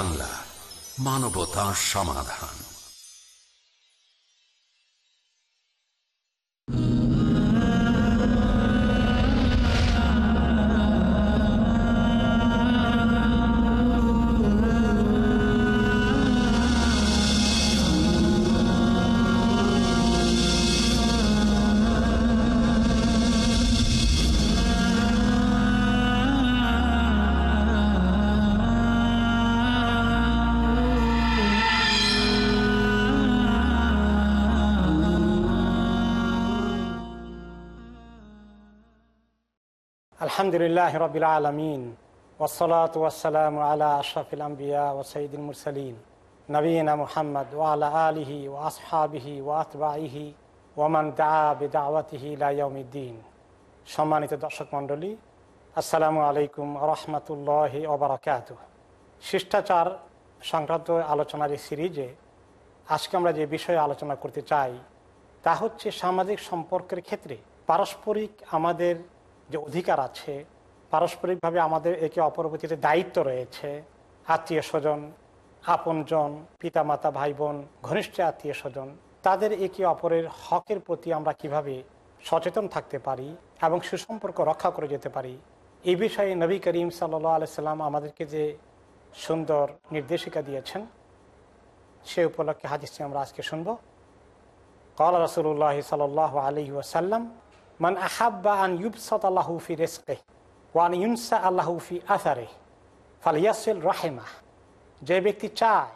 বাংলা মানবতা সমাধান। আলহামদুলিল্লাহ রবিল আলমিন ওসলাত ওয়াসালাম আলা আশরাফিল আম্বিয়া ও সঈদুল মুরসালিন নবীনা মুহাম্মদ ওয়ালা আলিহি ও আসহাবিহি ও আতবাইহি ওমান দা বেদাওয়াতিহি লাইয়মিদ্দিন সম্মানিত দর্শক মণ্ডলী, আসসালামু আলাইকুম রহমতুল্লাহ ওবরাকাত শিষ্টাচার সংক্রান্ত আলোচনার এই সিরিজে আজকে আমরা যে বিষয়ে আলোচনা করতে চাই, তা হচ্ছে সামাজিক সম্পর্কের ক্ষেত্রে পারস্পরিক আমাদের যে অধিকার আছে, পারস্পরিকভাবে আমাদের একে অপর প্রতি যে দায়িত্ব রয়েছে, আত্মীয় স্বজন, আপনজন, পিতামাতা ভাই বোন ঘনিষ্ঠ আত্মীয় স্বজন, তাদের একে অপরের হকের প্রতি আমরা কীভাবে সচেতন থাকতে পারি এবং সুসম্পর্ক রক্ষা করে যেতে পারি? এই বিষয়ে নবী করিম সাল্লা আলাইসাল্লাম আমাদেরকে যে সুন্দর নির্দেশিকা দিয়েছেন, সে উপলক্ষে হাদিসটি আমরা আজকে শুনব। কল রসুল্লাহ সাল আলী ওয়াসাল্লাম মান আহাব্বা আন ইউবসত আল্লাহু ফি রেসকে ওয়ান ইউনসা আল্লাহু ফি আসারে ফালিয়াসিল রাহেমা যে ব্যক্তি চায়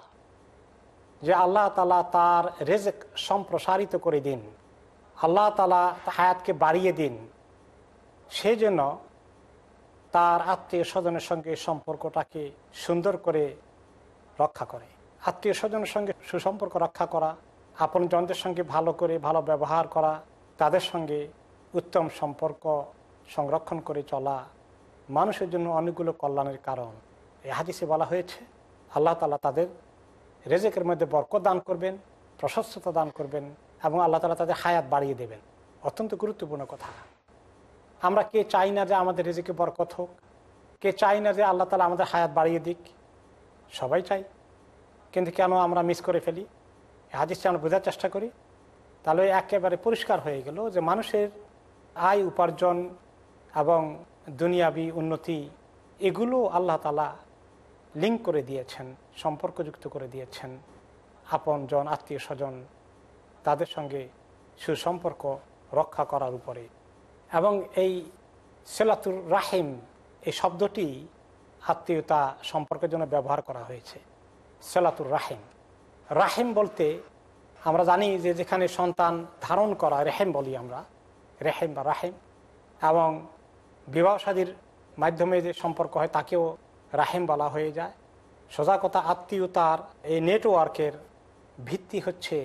যে আল্লাহ তালা তার রেজেক সম্প্রসারিত করে দিন, আল্লাহ তালা হায়াতকে বাড়িয়ে দিন সে যেন তার আত্মীয় স্বজনের সঙ্গে সম্পর্কটাকে সুন্দর করে রক্ষা করে। আত্মীয় স্বজনের সঙ্গে সুসম্পর্ক রক্ষা করা আপন জনদের সঙ্গে ভালো করে, ভালো ব্যবহার করা, তাদের সঙ্গে উত্তম সম্পর্ক সংরক্ষণ করে চলা মানুষের জন্য অনেকগুলো কল্যাণের কারণ। এই হাদিসে বলা হয়েছে, আল্লাহ তালা তাদের রেজেকের মধ্যে বরকত দান করবেন, প্রশস্ততা দান করবেন এবং আল্লাহ তালা তাদের হায়াত বাড়িয়ে দেবেন। অত্যন্ত গুরুত্বপূর্ণ কথা। আমরা কে চাই না যে আমাদের রেজেকে বরকত হোক? কে চাই না যে আল্লাহ তালা আমাদের হায়াত বাড়িয়ে দিক? সবাই চাই। কিন্তু কেন আমরা মিস করে ফেলি? হাদিসটা আমরা বোঝার চেষ্টা করি। তাহলে একেবারে পরিষ্কার হয়ে গেল যে মানুষের আয় উপার্জন এবং দুনিয়াবি উন্নতি, এগুলো আল্লাহ তালা লিঙ্ক করে দিয়েছেন, সম্পর্কযুক্ত করে দিয়েছেন। আপন জন আত্মীয় স্বজন তাদের সঙ্গে সুসম্পর্ক রক্ষা করার উপরে। এবং এই সেলাতুর রাহিম, এই শব্দটি আত্মীয়তা সম্পর্কের জন্য ব্যবহার করা হয়েছে। সেলাতুর রাহিম। রাহিম বলতে আমরা জানি যে যেখানে সন্তান ধারণ করা, রেহেম বলি আমরা। রেহেম বা রাহেম এবং বিবাহ সাদীর মাধ্যমে যে সম্পর্ক হয় তাকেও রাহেম বলা হয়ে যায়। সোজা কথা আত্মীয়তার এই নেটওয়ার্কের ভিত্তি হচ্ছে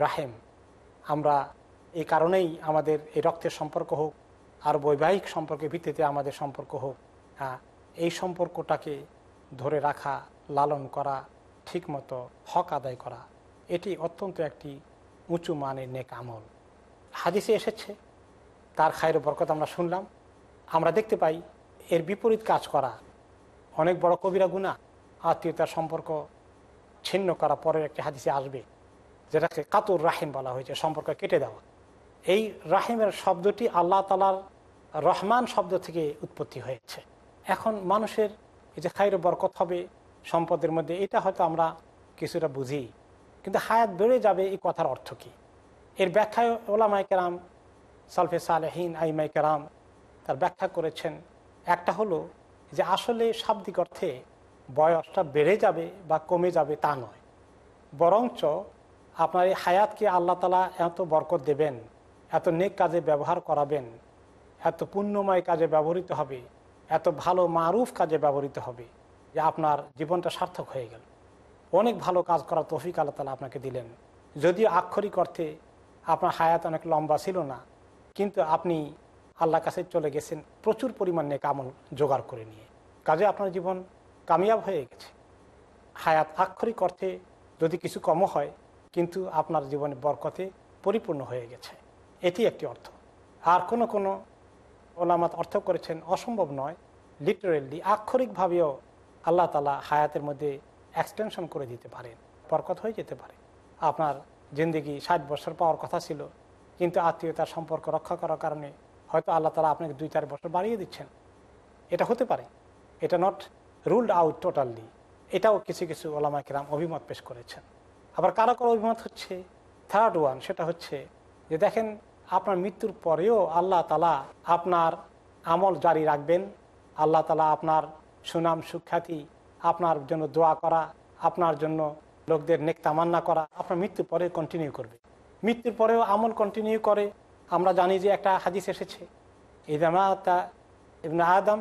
রাহেম। আমরা এই কারণেই আমাদের এই রক্তের সম্পর্ক হোক আর বৈবাহিক সম্পর্কের ভিত্তিতে আমাদের সম্পর্ক হোক এই সম্পর্কটাকে ধরে রাখা, লালন করা, ঠিকমতো হক আদায় করা, এটি অত্যন্ত একটি উঁচু মানের নেক আমল। হাদিসে এসেছে তার খায়ের বরকত আমরা শুনলাম। আমরা দেখতে পাই এর বিপরীত কাজ করা অনেক বড় কবিরা গুণা আত্মীয়তার সম্পর্ক ছিন্ন করা পরের একটি হাদিসে আসবে, যেটাকে কাতুর রাহিম বলা হয়েছে, সম্পর্ক কেটে দেওয়া। এই রাহিমের শব্দটি আল্লাহ তালার রহমান শব্দ থেকে উৎপত্তি হয়েছে। এখন মানুষের এই যে খাইর বরকত হবে সম্পদের মধ্যে, এটা হয়তো আমরা কিছুটা বুঝি। কিন্তু হায়াত বেড়ে যাবে এই কথার অর্থ কী? এর ব্যাখ্যায় ওলামাই কেরাম সালফে সালেহীন আইমাই কেরাম তার ব্যাখ্যা করেছেন। একটা হলো যে আসলে শাব্দিক অর্থে বয়সটা বেড়ে যাবে বা কমে যাবে তা নয়। বরঞ্চ আপনার এই হায়াতকে আল্লাহ তালা এত বরকত দেবেন, এত নেক কাজে ব্যবহার করাবেন, এত পুণ্যময় কাজে ব্যবহৃত হবে, এত ভালো মারুফ কাজে ব্যবহৃত হবে যে আপনার জীবনটা সার্থক হয়ে গেল। অনেক ভালো কাজ করার তৌফিক আল্লাহ তালা আপনাকে দিলেন। যদিও আক্ষরিক অর্থে আপনার হায়াত অনেক লম্বা ছিল না কিন্তু আপনি আল্লাহ কাছে চলে গেছেন প্রচুর পরিমাণে কামল জোগাড় করে নিয়ে। কাজে আপনার জীবন কামিয়াব হয়ে গেছে। হায়াত আক্ষরিক অর্থে যদি কিছু কম হয়, কিন্তু আপনার জীবনে বরকতে পরিপূর্ণ হয়ে গেছে। এটি একটি অর্থ। আর কোনো কোনো ওলামাত অর্থ করেছেন, অসম্ভব নয়। লিটারেলি আক্ষরিকভাবেও আল্লাহ তালা হায়াতের মধ্যে এক্সটেনশন করে দিতে পারেন। বরকত হয়ে যেতে পারে। আপনার জিন্দিগি ষাট বছর পাওয়ার কথা ছিল। কিন্তু আত্মীয়তার সম্পর্ক রক্ষা করার কারণে হয়তো আল্লাহ তালা আপনাকে দুই চার বছর বাড়িয়ে দিচ্ছেন। এটা হতে পারে। এটা নট রুলড আউট টোটালি এটাও কিছু কিছু ওলামা কিরাম অভিমত পেশ করেছেন। আবার কারও কারও অভিমত হচ্ছে থার্ড ওয়ান সেটা হচ্ছে যে দেখেন, আপনার মৃত্যুর পরেও আল্লাহ তালা আপনার আমল জারি রাখবেন। আল্লাহ তালা আপনার সুনাম, সুখ্যাতি, আপনার জন্য দোয়া করা, আপনার জন্য লোকদের নেক তামান্না করা, আপনার মৃত্যুর পরে কন্টিনিউ করবে। মৃত্যুর পরেও আমল কন্টিনিউ করে। আমরা জানি যে একটা হাদিস এসেছে ইদামাতা ইবনে আদম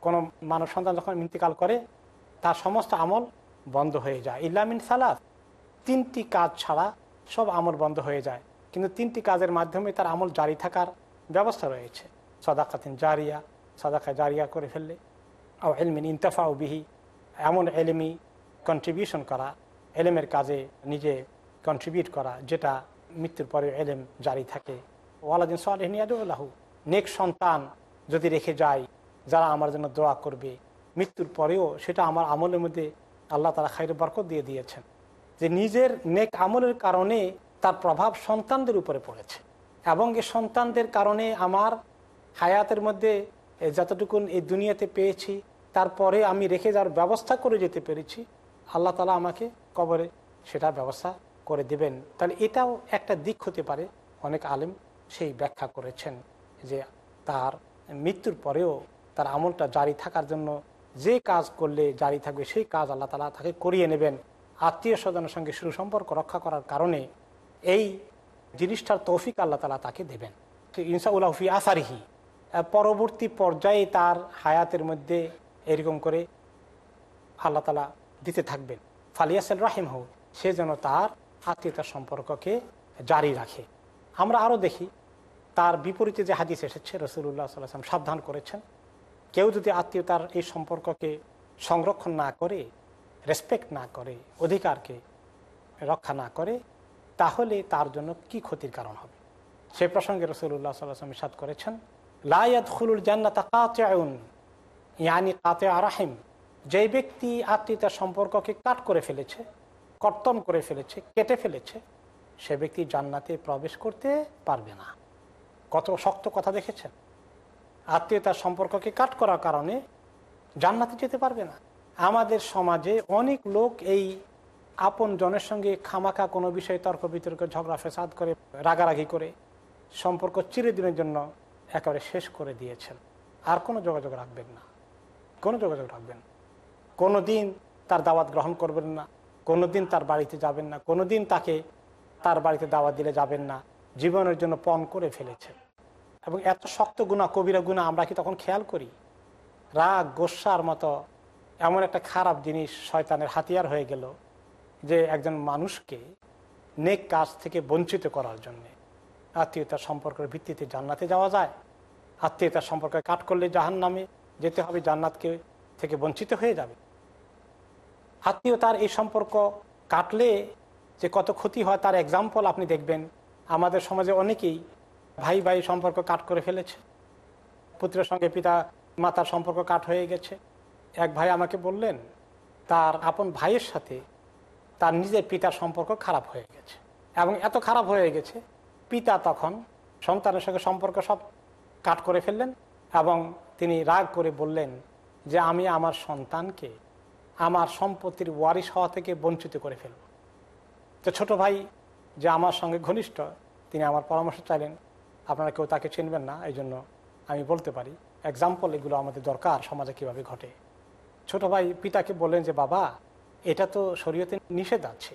কোনো মানব সন্তান যখন ইন্তিকাল করে, তার সমস্ত আমল বন্ধ হয়ে যায়। ইল্লামিন সালাদ তিনটি কাজ ছাড়া সব আমল বন্ধ হয়ে যায়। কিন্তু তিনটি কাজের মাধ্যমে তার আমল জারি থাকার ব্যবস্থা রয়েছে। সদাকাতিন জারিয়া সদাকা জারিয়া করে ফেললে। ও এলমিন ইন্তফা বিহি। এমন এলিমি কন্ট্রিবিউশন করা, এলেমের কাজে নিজে কন্ট্রিবিউট করা, যেটা মৃত্যুর পরে এলেম জারি থাকে। ওয়ালাদিন সালহিনিয়াদুল্লাহু নেক সন্তান যদি রেখে যায়, যারা আমার জন্য দোয়া করবে, মৃত্যুর পরেও সেটা আমার আমলের মধ্যে আল্লাহ তারা খাইর বরকত দিয়ে দিয়েছেন। যে নিজের নেক আমলের কারণে তার প্রভাব সন্তানদের উপরে পড়েছে। এবং এ সন্তানদের কারণে আমার হায়াতের মধ্যে যতটুকুন এই দুনিয়াতে পেয়েছি, তারপরে আমি রেখে যাওয়ার ব্যবস্থা করে যেতে পেরেছি, আল্লাহ তালা আমাকে কবরে সেটা ব্যবস্থা করে দেবেন, তাহলে এটাও একটা দিক হতে পারে। অনেক আলেম সেই ব্যাখ্যা করেছেন যে তার মৃত্যুর পরেও তার আমলটা জারি থাকার জন্য যে কাজ করলে জারি থাকবে সেই কাজ আল্লাহ তালা তাকে করিয়ে নেবেন। আত্মীয় স্বজনের সঙ্গে সুসম্পর্ক রক্ষা করার কারণে এই জিনিসটার তৌফিক আল্লাহ তালা তাকে দেবেন। ইনসাউল্লাহফি আসারিহি পরবর্তী পর্যায়ে তার হায়াতের মধ্যে এরকম করে আল্লাহ তালা দিতে থাকবেন। ফালিয়াসেল রাহিম হোক সে যেন তার আত্মীয়তার সম্পর্ককে জারি রাখে। আমরা আরও দেখি, তার বিপরীতে যে হাদিস এসেছে রসুল্লাহ সাল্লাম সাবধান করেছেন। কেউ যদি আত্মীয়তার এই সম্পর্ককে সংরক্ষণ না করে রেসপেক্ট না করে, অধিকারকে রক্ষা না করে, তাহলে তার জন্য কি ক্ষতির কারণ হবে? সে প্রসঙ্গে রসুল্লাহ সাল্লাম সাদ করেছেন লায়াত খুলুল জান্নাতা কাতেউন ইয়ানি কাতে আরাহিম যে ব্যক্তি আত্মীয়তার সম্পর্ককে কাট করে ফেলেছে কর্তন করে ফেলেছে, কেটে ফেলেছে, সে ব্যক্তি জান্নাতে প্রবেশ করতে পারবে না। কত শক্ত কথা দেখেছেন? আত্মীয়তার সম্পর্ককে কাট করার কারণে জান্নাতে যেতে পারবে না। আমাদের সমাজে অনেক লোক এই আপন জনের সঙ্গে খামাখা কোনো বিষয়ে তর্ক বিতর্ক, ঝগড়া ফেসাদ করে, রাগারাগি করে সম্পর্ক চিরদিনের জন্য একেবারে শেষ করে দিয়েছেন। আর কোনো যোগাযোগ রাখবেন না। কোনো যোগাযোগ রাখবেন কোনো দিন তার দাওয়াত গ্রহণ করবেন না। কোনো দিন তার বাড়িতে যাবেন না কোনো দিন তাকে তার বাড়িতে দাওয়া দিলে যাবেন না। জীবনের জন্য পণ করে ফেলেছে। এবং এত শক্ত গুণা, কবিরা গুণা আমরা কি তখন খেয়াল করি? রাগ গোসার মতো এমন একটা খারাপ জিনিস শয়তানের হাতিয়ার হয়ে গেল যে একজন মানুষকে নেক কাজ থেকে বঞ্চিত করার জন্যে আত্মীয়তার সম্পর্কের ভিত্তিতে জান্নাতে যাওয়া যায়। আত্মীয়তার সম্পর্কে কাট করলে জাহান নামে যেতে হবে, জান্নাতকে থেকে বঞ্চিত হয়ে যাবে। আত্মীয়তার এই সম্পর্ক কাটলে যে কত ক্ষতি হয় তার এক্সাম্পল আপনি দেখবেন। আমাদের সমাজে অনেকেই ভাই ভাই সম্পর্ক কাট করে ফেলেছে। পুত্রের সঙ্গে পিতা মাতার সম্পর্ক কাট হয়ে গেছে। এক ভাই আমাকে বললেন, তার আপন ভাইয়ের সাথে তার নিজের পিতার সম্পর্ক খারাপ হয়ে গেছে। এবং এত খারাপ হয়ে গেছে, পিতা তখন সন্তানের সঙ্গে সম্পর্ক সব কাট করে ফেললেন এবং তিনি রাগ করে বললেন যে, আমি আমার সন্তানকে আমার সম্পত্তির ওয়ারিশ হওয়া থেকে বঞ্চিত করে ফেলব। তো ছোট ভাই যে আমার সঙ্গে ঘনিষ্ঠ, তিনি আমার পরামর্শ চাইলেন, আপনারা কেউ তাকে চিনবেন না, এই জন্য আমি বলতে পারি এক্সাম্পল এগুলো আমাদের দরকার সমাজে কীভাবে ঘটে। ছোট ভাই পিতাকে বললেন যে, বাবা, এটা তো শরীয়তে নিষেধ আছে,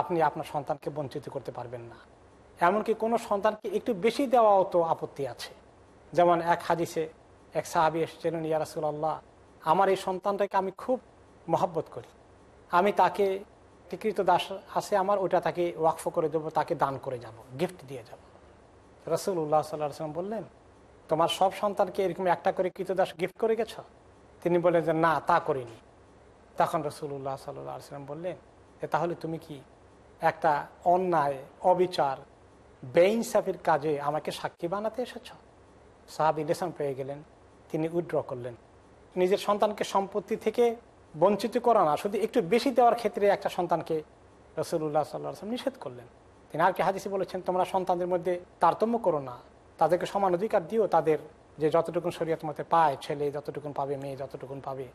আপনি আপনার সন্তানকে বঞ্চিত করতে পারবেন না। এমনকি কোনো সন্তানকে একটু বেশি দেওয়াও তো আপত্তি আছে। যেমন এক হাদিসে এক সাহাবি এসেছিলেন ইয়ারাসুল্লাহ আমার এই সন্তানটাকে আমি খুব মহব্বত করি। আমি তাকে কৃত দাস আছে আমার, ওটা তাকে ওয়াকফ করে দেবো, তাকে দান করে যাব গিফট দিয়ে যাব। রসুল্লাহ সাল্লাহ সাল্লাম বললেন, তোমার সব সন্তানকে এরকম একটা করে কৃতদাস গিফট করে গেছ? তিনি বললেন যে, না, তা করিনি। তখন রসুল্লাহ সাল্লাহ সাল্লাম বললেন যে তাহলে তুমি কি একটা অন্যায়, অবিচার, বেইনসাফির কাজে আমাকে সাক্ষী বানাতে এসেছ? সাহাবি লেসন পেয়ে গেলেন, তিনি উইড্র করলেন। নিজের সন্তানকে সম্পত্তি থেকে বঞ্চিত করা না, শুধু একটু বেশি দেওয়ার ক্ষেত্রে একটা সন্তানকে রসুল্লাহ সাল্লাম নিষেধ করলেন। তিনি আর কি হাদিসে বলেছেন, তোমরা সন্তানদের মধ্যে তারতম্য করো না। তাদেরকে সমান অধিকার দিও। তাদের যে যতটুকুন শরীয়ত মতে পায়, ছেলে যতটুকুন পাবে, মেয়ে যতটুকুন পাবে,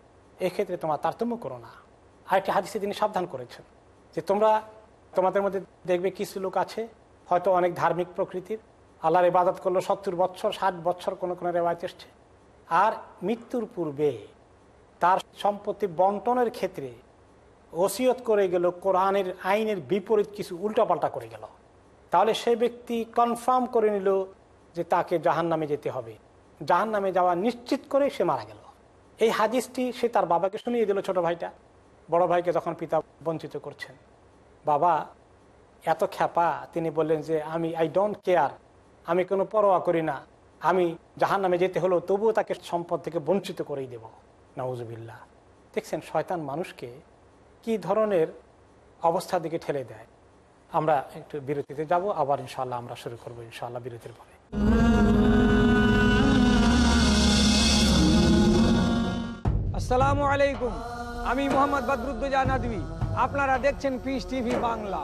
এক্ষেত্রে তোমরা তারতম্য করো না। আরেকটি হাদিসে তিনি সাবধান করেছেন যে, তোমরা তোমাদের মধ্যে দেখবে কিছু লোক আছে, হয়তো অনেক ধার্মিক প্রকৃতির। আল্লাহর ইবাদত করল সত্তর বছর ষাট বছর কোনো কোনো রেওয়ায়ত এসছে। আর মৃত্যুর পূর্বে তার সম্পত্তি বন্টনের ক্ষেত্রে ওসিয়ত করে গেল, কোরআনের আইনের বিপরীত কিছু উল্টাপাল্টা করে গেল। তাহলে সে ব্যক্তি কনফার্ম করে নিল যে তাকে জাহান নামে যেতে হবে। জাহান নামে যাওয়া নিশ্চিত করে সে মারা গেল। এই হাদিসটি সে তার বাবাকে শুনিয়ে দিল ছোট ভাইটা। বড় ভাইকে যখন পিতা বঞ্চিত করছেন। বাবা, এত খ্যাপা, তিনি বললেন যে, আমি আই ডোন্ট কেয়ার আমি কোনো পরোয়া করি না। আমি জাহান নামে যেতে হলেও তবুও তাকে সম্পদ থেকে বঞ্চিত করেই দেব। নওয়াজবিল্লা দেখছেন শয়তান মানুষকে কি ধরনের অবস্থার দিকে ঠেলে দেয়। আমরা একটু বিরতিতে যাব আবার ইনশাল্লাহ আমরা শুরু করব ইনশাল্লাহ বিরতির পরে। আসসালামু আলাইকুম আমি মোহাম্মদ বদরুদ্দোজা নদী আপনারা দেখছেন পিস টিভি বাংলা।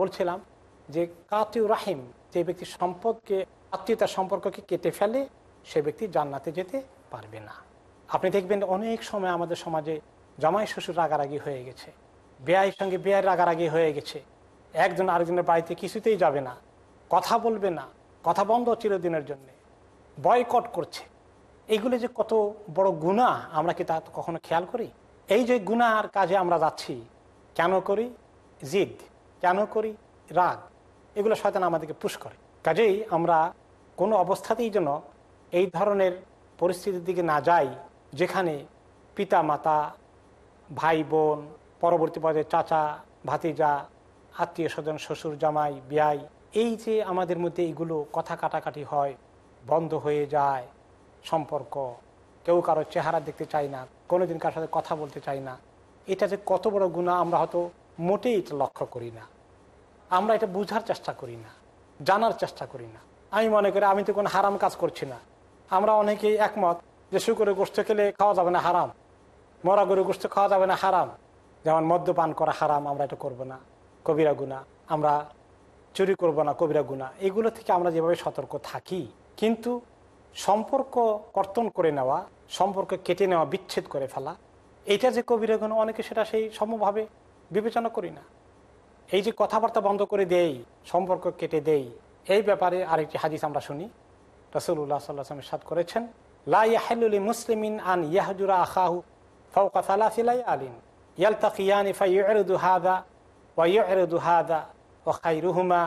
বলছিলাম যে কাতিউ রাহিম, যে ব্যক্তি সম্পদকে, আত্মীয়তার সম্পর্ককে কেটে ফেলে, সে ব্যক্তি জান্নাতে যেতে পারবে না। আপনি দেখবেন অনেক সময় আমাদের সমাজে জামাই শ্বশুর রাগারাগি হয়ে গেছে, বেয়াইয়ের সঙ্গে বেয়ার রাগারাগি হয়ে গেছে, একজন আরেকজনের বাড়িতে কিছুতেই যাবে না, কথা বলবে না, কথা বন্ধ চিরদিনের জন্যে, বয়কট করছে। এইগুলো যে কত বড় গুণা, আমরা কি তা কখনো খেয়াল করি? এই যে গুনার কাজে আমরা যাচ্ছি, কেন করি? জিদ। কেন করি? রাগ। এগুলো শয়তান আমাদেরকে পুশ করে। কাজেই আমরা কোনো অবস্থাতেই যেন এই ধরনের পরিস্থিতির দিকে না যাই, যেখানে পিতা মাতা ভাই বোন পরবর্তী পর্যায়ে চাচা, ভাতিজা আত্মীয় স্বজন শ্বশুর, জামাই, বিয়াই, এই যে আমাদের মধ্যে এইগুলো কথা কাটাকাটি হয়, বন্ধ হয়ে যায়, সম্পর্ক, কেউ কারও চেহারা দেখতে চাই না, কোনোদিন কারোর সাথে কথা বলতে চাই না, এটা যে কত বড় গুণা আমরা হয়তো মোটেই এটা লক্ষ্য করি না। আমরা এটা বুঝার চেষ্টা করি না, জানার চেষ্টা করি না। আমি মনে করি আমি তো কোনো হারাম কাজ করছি না। আমরা অনেকেই একমত যে শুকুরে গোষ্ঠ খেলে খাওয়া যাবে না হারাম, মরা গরু গোষ্ঠ খাওয়া যাবে না হারাম। যেমন মদ্যপান করা হারাম, আমরা এটা করব না। কবিরা গুণা, আমরা চুরি করব না কবিরা গুণা। এগুলো থেকে আমরা যেভাবে সতর্ক থাকি, কিন্তু সম্পর্ক কর্তন করে নেওয়া, সম্পর্ক কেটে নেওয়া, বিচ্ছেদ করে ফেলা, এটা যে কবিরা গুণ, অনেকে সেটা সেই সমভাবে বিবেচনা করি না। এই যে কথাবার্তা বন্ধ করে দেই, সম্পর্ক কেটে দেই, এই ব্যাপারে আরেকটি হাদিস আমরা শুনি। রসুল্লাহ সাল্লাহ সাদ করেছেন লাইয়াহুলি মুসলিমিন আন ইয়াহজুরা আখাহু ফৌকা সালাসিলাই আলিন ইয়ালতাকিয়ানি ফাইয়ুরদু হাদা ওয়াইয়ুরদু হাদা ও খাইরুহুমা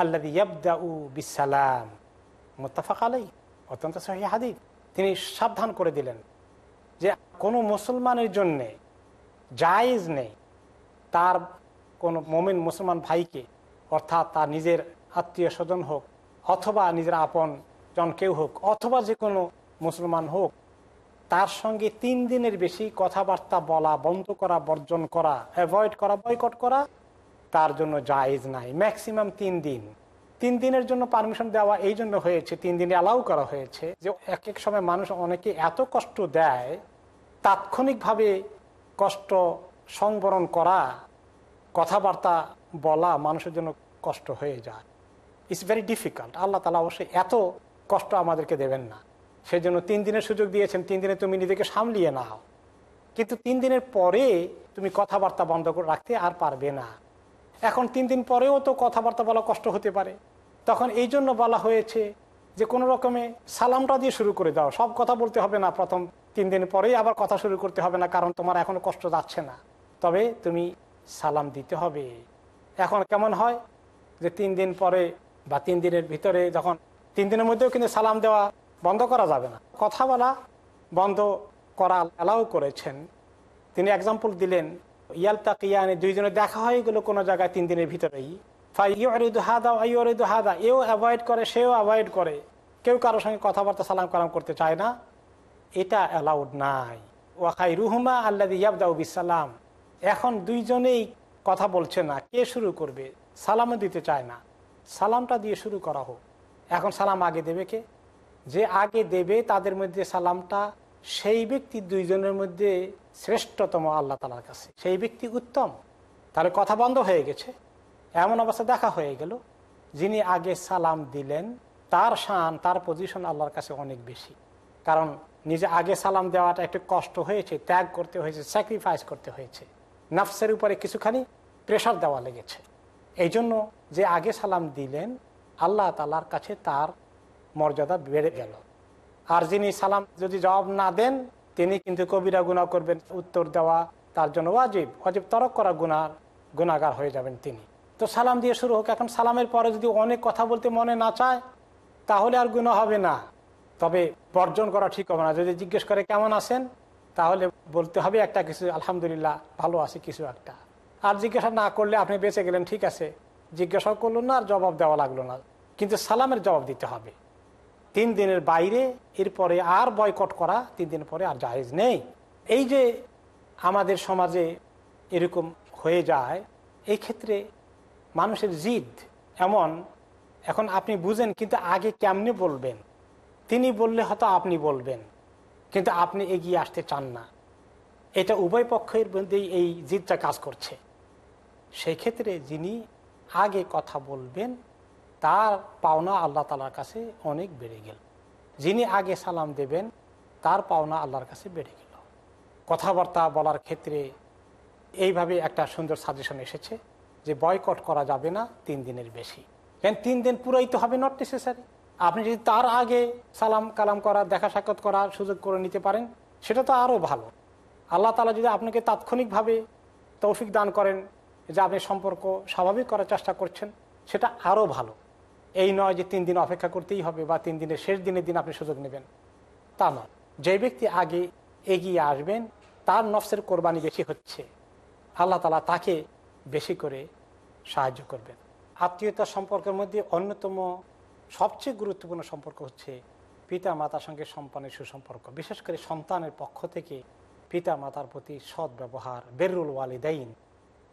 আল্লাদি ইয়াবদাউ বিসালাম মোত্তাফাক আলাই অত্যন্ত সহি হাদিস। তিনি সাবধান করে দিলেন যে কোনো মুসলমানের জন্যে জায়েজ নেই তার কোনো মোমেন মুসলমান ভাইকে, অর্থাৎ তার নিজের আত্মীয় স্বজন হোক, অথবা নিজের আপন জন কেউ হোক, অথবা যে কোনো মুসলমান হোক, তার সঙ্গে তিন দিনের বেশি কথাবার্তা বলা, বন্ধ করা, বর্জন করা অ্যাভয়েড করা বয়কট করা তার জন্য জায়েজ নাই। ম্যাক্সিমাম তিন দিন। তিন দিনের জন্য পারমিশন দেওয়া এই জন্য হয়েছে, তিন দিনে অ্যালাউ করা হয়েছে যে এক এক সময় মানুষ অনেকে এত কষ্ট দেয়, তাৎক্ষণিকভাবে কষ্ট সংবরণ করা, কথাবার্তা বলা মানুষের জন্য কষ্ট হয়ে যায়। ইটস ভেরি ডিফিকাল্ট আল্লাহ তালা অবশ্যই এত কষ্ট আমাদেরকে দেবেন না। সেই জন্য তিন দিনের সুযোগ দিয়েছেন, তিন দিনে তুমি নিজেকে সামলিয়ে নাও। কিন্তু তিন দিনের পরে তুমি কথাবার্তা বন্ধ করে রাখতে আর পারবে না। এখন তিন দিন পরেও তো কথাবার্তা বলা কষ্ট হতে পারে। তখন এই জন্য বলা হয়েছে যে, কোনো রকমে সালামটা দিয়ে শুরু করে দাও। সব কথা বলতে হবে না প্রথম তিন দিন পরেই আবার কথা শুরু করতে হবে না, কারণ তোমার এখনও কষ্ট যাচ্ছে না। তবে তুমি সালাম দিতে হবে। এখন কেমন হয় যে তিন দিন পরে বা তিন দিনের ভিতরে যখন তিন দিনের মধ্যেও কিন্তু সালাম দেওয়া বন্ধ করা যাবে না। কথা বলা বন্ধ করা অ্যালাউ করেছেন। তিনি এক্সাম্পল দিলেন ইয়ালতা কিয়ানে দুইজনে দেখা হয়ে গেল কোনো জায়গায় তিন দিনের ভিতরেই। হাদা ইউরিদু হাদা, এও অ্যাভয়েড করে, সেও অ্যাভয়েড করে। কেউ কারোর সঙ্গে কথাবার্তা সালাম কালাম করতে চায় না। এটা অ্যালাউড নাই। ওয়াখাই রুহুমা আল্লাহ ইয়াবদাউ বিসালাম এখন দুইজনেই কথা বলছে না, কে শুরু করবে? সালামও দিতে চায় না। সালামটা দিয়ে শুরু করা হোক। এখন সালাম আগে দেবে কে? যে আগে দেবে, তাদের মধ্যে সালামটা সেই ব্যক্তি দুইজনের মধ্যে শ্রেষ্ঠতম আল্লাহ তালার কাছে। সেই ব্যক্তি উত্তম। তাহলে কথা বন্ধ হয়ে গেছে। এমন অবস্থা দেখা হয়ে গেল, যিনি আগে সালাম দিলেন, তার শান, তার পজিশন আল্লাহর কাছে অনেক বেশি। কারণ নিজে আগে সালাম দেওয়াটা একটু কষ্ট হয়েছে, ত্যাগ করতে হয়েছে স্যাক্রিফাইস করতে হয়েছে। নাফসের উপরে কিছুখানি প্রেশার দেওয়া লেগেছে। এই জন্য যে আগে সালাম দিলেন, আল্লাহ তালার কাছে তার মর্যাদা বেড়ে গেল। আর যিনি সালাম যদি জবাব না দেন, তিনি কিন্তু কবিরা গুণা করবেন, উত্তর দেওয়া তার জন্য ওয়াজিব। ওয়াজিব তরক করা গুনার গুণাগার হয়ে যাবেন তিনি। তো সালাম দিয়ে শুরু হোক, এখন সালামের পরে যদি অনেক কথা বলতে মনে না চায়, তাহলে আর গুণা হবে না। তবে বর্জন করা ঠিক হবে না। যদি জিজ্ঞেস করে কেমন আছেন তাহলে বলতে হবে একটা কিছু, আলহামদুলিল্লাহ, ভালো আছে কিছু একটা। আর জিজ্ঞাসা না করলে আপনি বেঁচে গেলেন, ঠিক আছে। জিজ্ঞাসা করল না আর জবাব দেওয়া লাগল না। কিন্তু সালামের জবাব দিতে হবে। তিন দিনের বাইরে, এরপরে আর বয়কট করা, তিন দিন পরে আর জাহেজ নেই। এই যে আমাদের সমাজে এরকম হয়ে যায়, এই ক্ষেত্রে মানুষের জিদ এমন, এখন আপনি বুঝেন কিন্তু আগে কেমনে বলবেন? তিনি বললে হয়তো আপনি বলবেন। কিন্তু আপনি এগিয়ে আসতে চান না। এটা উভয় পক্ষের মধ্যেই এই জিদটা কাজ করছে। সেই ক্ষেত্রে যিনি আগে কথা বলবেন, তার পাওনা আল্লাহ তালার কাছে অনেক বেড়ে গেল। যিনি আগে সালাম দেবেন, তার পাওনা আল্লাহর কাছে বেড়ে গেল। কথাবার্তা বলার ক্ষেত্রে এইভাবে একটা সুন্দর সাজেশন এসেছে যে, বয়কট করা যাবে না তিন দিনের বেশি। কেন তিন দিন পুরাই তো হবে নট নেসেসারি আপনি যদি তার আগে সালাম, কালাম করা, দেখা সাক্ষাৎ করার সুযোগ করে নিতে পারেন, সেটা তো আরও ভালো। আল্লাহ তালা যদি আপনাকে তাৎক্ষণিকভাবে তৌফিক দান করেন যে আপনি সম্পর্ক স্বাভাবিক করার চেষ্টা করছেন, সেটা আরও ভালো। এই নয় যে তিন দিন অপেক্ষা করতেই হবে বা তিন দিনের শেষ দিনের দিন আপনি সুযোগ নেবেন। তা নয়। যে ব্যক্তি আগে এগিয়ে আসবেন, তার নফসের কোরবানি বেশি হচ্ছে। আল্লাহ তালা তাকে বেশি করে সাহায্য করবেন। আত্মীয়তার সম্পর্কের মধ্যে অন্যতম সবচেয়ে গুরুত্বপূর্ণ সম্পর্ক হচ্ছে পিতা মাতার সঙ্গে সম্পানের সুসম্পর্ক। বিশেষ করে সন্তানের পক্ষ থেকে পিতা মাতার প্রতি সৎ ব্যবহার বেরুল ওয়ালিদাইন,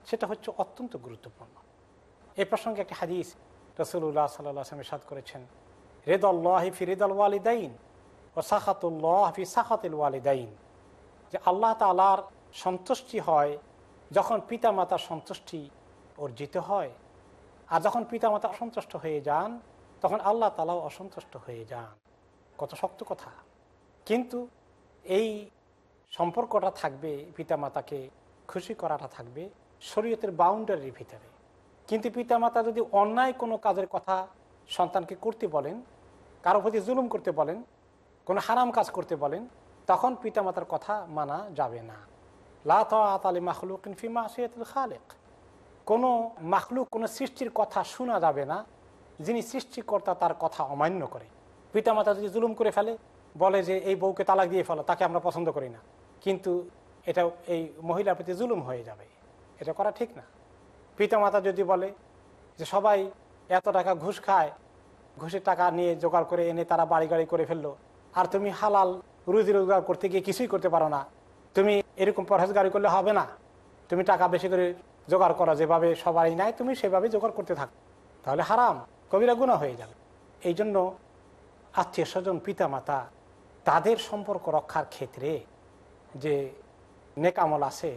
সেটা হচ্ছে অত্যন্ত গুরুত্বপূর্ণ। এ প্রসঙ্গে একটি হাদিস রসুল্লাহ সাল্লাহ সাদ করেছেন, রেদল্লাহ ফি রেদল ওয়ালিদাইন ও সাখাতুল্লাহ ফি সাখাতুল ওয়ালিদাইন। যে আল্লাহ তালার সন্তুষ্টি হয় যখন পিতা মাতার সন্তুষ্টি অর্জিত হয়, আর যখন পিতা মাতা অসন্তুষ্ট হয়ে যান তখন আল্লাহ তালাও অসন্তুষ্ট হয়ে যান। কত শক্ত কথা। কিন্তু এই সম্পর্কটা থাকবে পিতা মাতাকে খুশি করাটা থাকবে শরীয়তের বাউন্ডারির ভিতরে। কিন্তু পিতামাতা যদি অন্যায় কোনো কাজের কথা সন্তানকে করতে বলেন, কারও প্রতি জুলুম করতে বলেন, কোনো হারাম কাজ করতে বলেন, তখন পিতামাতার কথা মানা যাবে না। লাতালি মাহলুক ফিমা সৈয়দুল খালেক। কোনো মাখলুক কোনো সৃষ্টির কথা শোনা যাবে না। যিনি সৃষ্টিকর্তা তার কথা অমান্য করে। পিতামাতা যদি জুলুম করে ফেলে, বলে যে এই বউকে তালাক দিয়ে ফেলো, তাকে আমরা পছন্দ করি না। কিন্তু এটা এই মহিলার প্রতি জুলুম হয়ে যাবে। এটা করা ঠিক না। পিতামাতা যদি বলে যে সবাই এত টাকা ঘুষ খায়, ঘুষের টাকা নিয়ে জোগাড় করে এনে তারা বাড়ি গাড়ি করে ফেলল, আর তুমি হালাল রুজি রোজগার করতে গিয়ে কিছুই করতে পারো না, তুমি এরকম পরহেজগারি করলে হবে না। তুমি টাকা বেশি করে জোগাড় করো, যেভাবে সবাই নেয় তুমি সেভাবে জোগাড় করতে থাকো। তাহলে হারাম। কবিরা গুণা হয়ে যাবে। এই জন্য আত্মীয় স্বজন, পিতামাতা, তাদের সম্পর্ক রক্ষার ক্ষেত্রে যে নেকামল আছে,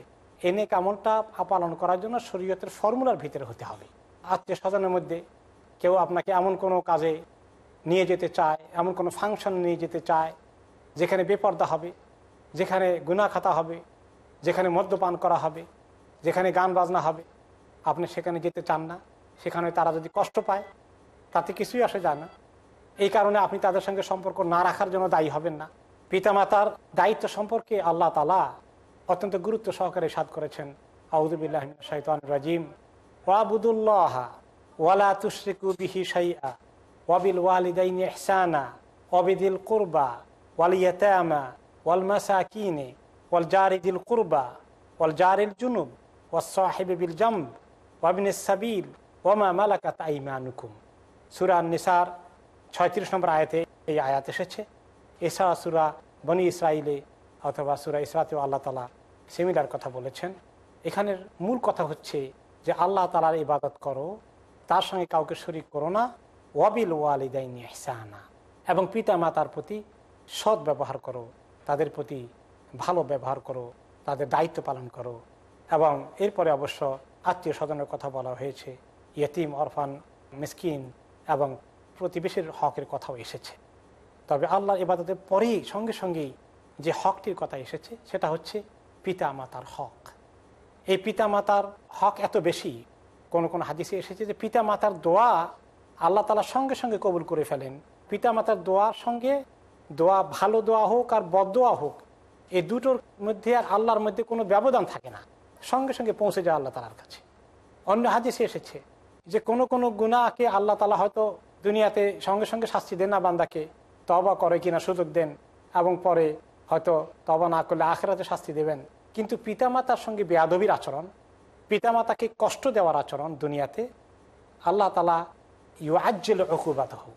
এই নেকামলটা পালন করার জন্য শরীয়তের ফর্মুলার ভিতরে হতে হবে। আত্মীয় স্বজনের মধ্যে কেউ আপনাকে এমন কোনো কাজে নিয়ে যেতে চায়, এমন কোনো ফাংশন নিয়ে যেতে চায়, যেখানে বেপর্দা হবে, যেখানে গুনা খাতা হবে, যেখানে মদ্যপান করা হবে, যেখানে গান বাজনা হবে, আপনি সেখানে যেতে চান না, সেখানে তারা যদি কষ্ট পায় তাতে কিছুই আসে যায় না। এই কারণে আপনি তাদের সঙ্গে সম্পর্ক না রাখার জন্য দায়ী হবেন না। পিতামাতার দায়িত্ব সম্পর্কে আল্লাহ তালা অত্যন্ত গুরুত্ব সহকারে সাদ করেছেন। আউদুবিল্লাহ শাহিতান রাজিম। ওয়াবুদুল্লাহ ওয়ালা তুশরিকু বিহি শাইআ ওয়াবিল ওয়ালিদাইন ইহসানা ওয়াবিদিল কুরবা ওয়াল ইয়াতামা ওয়াল মাসাকিনে ওয়াল জারিদিল কুরবা ওয়াল জারিল জুনুব ওয়াস সাহিবি বিল জামব ওয়াবিনিস সাবিল ওয়ামা মালাকাত আইমানুকুম। সূরা নিসার ছয়ত্রিশ নম্বর আয়াতে এই আয়াত এসেছে। এছাড়া সুরা বনি ইসরাইলে অথবা সুরা ইসরাতে আল্লাহ তালা সেমিলার কথা বলেছেন। এখানের মূল কথা হচ্ছে যে আল্লাহ তালার ইবাদত করো, তার সঙ্গে কাউকে শরিক করো না, ওয়াবিল ওয়ালিদাইন ইহসানা। এবং পিতা মাতার প্রতি সৎ ব্যবহার করো, তাদের প্রতি ভালো ব্যবহার করো, তাদের দায়িত্ব পালন করো। এবং এরপরে অবশ্য আত্মীয় স্বজনের কথা বলা হয়েছে, ইয়তিম, অরফান, মিসকিন এবং প্রতিবেশীর হকের কথাও এসেছে। তবে আল্লাহ ইবাদতের পরেই, সঙ্গে সঙ্গেই যে হকটির কথা এসেছে, সেটা হচ্ছে পিতা মাতার হক। এই পিতা মাতার হক এত বেশি, কোন কোন হাদিসে এসেছে যে পিতা মাতার দোয়া আল্লাহ তালা সঙ্গে সঙ্গে কবুল করে ফেলেন। পিতা মাতার দোয়ার সঙ্গে দোয়া ভালো দোয়া হোক আর বদোয়া হোক, এই দুটোর মধ্যে আর আল্লাহর মধ্যে কোনো ব্যবধান থাকে না। সঙ্গে সঙ্গে পৌঁছে যায় আল্লাহ তালার কাছে। অন্য হাদিসে এসেছে যে কোনো কোনো গুণাকে আল্লাহ তালা হয়তো দুনিয়াতে সঙ্গে সঙ্গে শাস্তি দেন না বান্দাকে তবা করে কিনা সুযোগ দেন এবং পরে হয়তো তবা না করলে আখেরাতে শাস্তি দেবেন। কিন্তু পিতামাতার সঙ্গে বেয়াদবির আচরণ, পিতামাতাকে কষ্ট দেওয়ার আচরণ দুনিয়াতে, আল্লাহ তালা ইউআজ্জেল অকুবাত হোক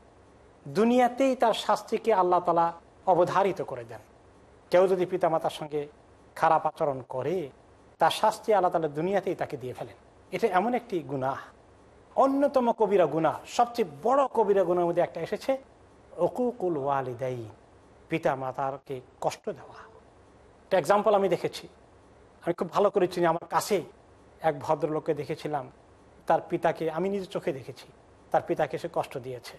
দুনিয়াতেই তার শাস্তিকে আল্লাহ তালা অবধারিত করে দেন। কেউ যদি পিতামাতার সঙ্গে খারাপ আচরণ করে, তার শাস্তি আল্লাহ তালা দুনিয়াতেই তাকে দিয়ে ফেলেন। এটা এমন একটি গুনাহ। অন্যতম কবিরা গুণা সবচেয়ে বড় কবিরা গুণার মধ্যে একটা এসেছে অকুকুল ওয়ালিদাই পিতা মাতারকে কষ্ট দেওয়া। একটা এক্সাম্পল আমি দেখেছি। আমি খুব ভালো করে চিনি, আমার কাছে এক ভদ্রলোককে দেখেছিলাম। তার পিতাকে, আমি নিজের চোখে দেখেছি, তার পিতাকে সে কষ্ট দিয়েছে।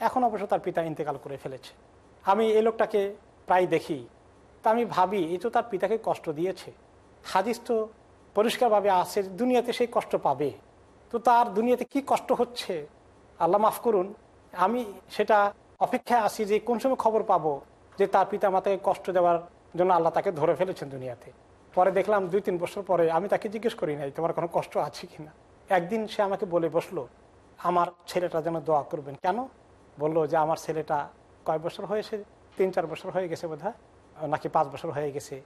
এখন অবশ্য তার পিতা ইন্তেকাল করে ফেলেছে। আমি এই লোকটাকে প্রায় দেখি। তা আমি ভাবি, এই তো তার পিতাকে কষ্ট দিয়েছে। হাদিস তো পরিষ্কারভাবে আসে দুনিয়াতে সেই কষ্ট পাবে। তো তার দুনিয়াতে কি কষ্ট হচ্ছে? আল্লাহ মাফ করুন, আমি সেটা অপেক্ষায় আসি যে কোন সময় খবর পাবো যে তার পিতা মাতাকে কষ্ট দেওয়ার জন্য আল্লাহ তাকে ধরে ফেলেছেন দুনিয়াতে। পরে দেখলাম দুই তিন বছর পরে আমি তাকে জিজ্ঞেস করি নাই, তোমার কোনো কষ্ট আছে কিনা? একদিন সে আমাকে বলে বসল, আমার ছেলেটা যেন দোয়া করবেন। কেন? বলল যে, আমার ছেলেটা কয় বছর হয়েছে? তিন চার বছর হয়ে গেছে বোধ নাকি পাঁচ বছর হয়ে গেছে।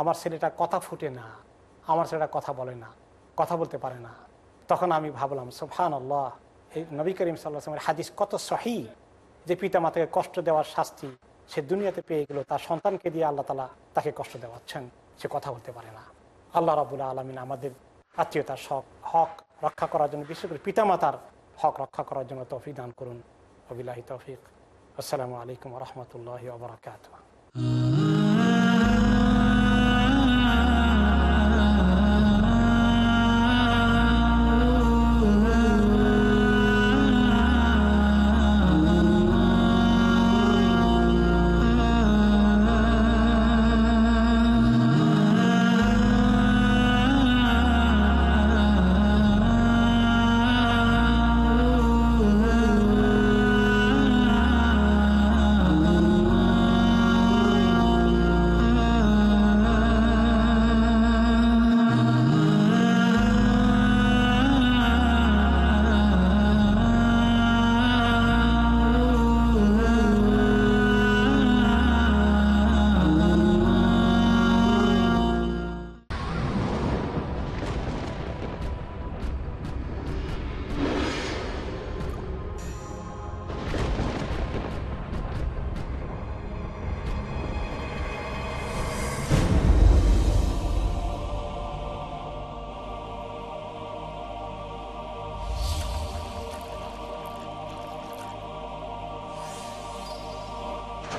আমার ছেলেটা কথা ফুটে না, আমার ছেলেটা কথা বলে না, কথা বলতে পারে না। তখন আমি ভাবলাম সোফান আল্লাহ এই নবী করিম সাল্লাহামের হাদিস কত সহি যে পিতা মাতাকে কষ্ট দেওয়ার শাস্তি সে দুনিয়াতে পেয়ে গেল, তার সন্তানকে দিয়ে আল্লাহ তালা তাকে কষ্ট দেওয়াচ্ছেন। সে কথা বলতে পারে না। আল্লাহ রাবুল্লাহ আলমিন আমাদের আত্মীয়তার শখ, হক রক্ষা করার জন্য, বিশেষ করে পিতামাতার হক রক্ষা করার জন্য তৌফিক দান করুন। অবিলাহি তৌফিক। আসসালামু আলাইকুম রহমতুল্লাহ ওবরাকাত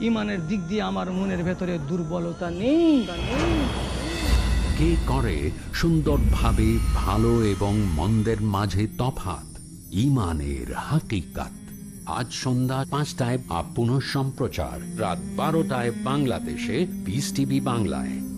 ইমানের দিক দিয়ে আমার মনের ভেতরে দুর্বলতা নেই। কে করে সুন্দর ভাবে ভালো এবং মন্দের মাঝে তফাত? ইমানের হাকিকাত। আজ সন্ধ্যা পাঁচটায় আপ সম্প্রচার রাত বারোটায় বাংলাদেশে বিস টিভি বাংলায়।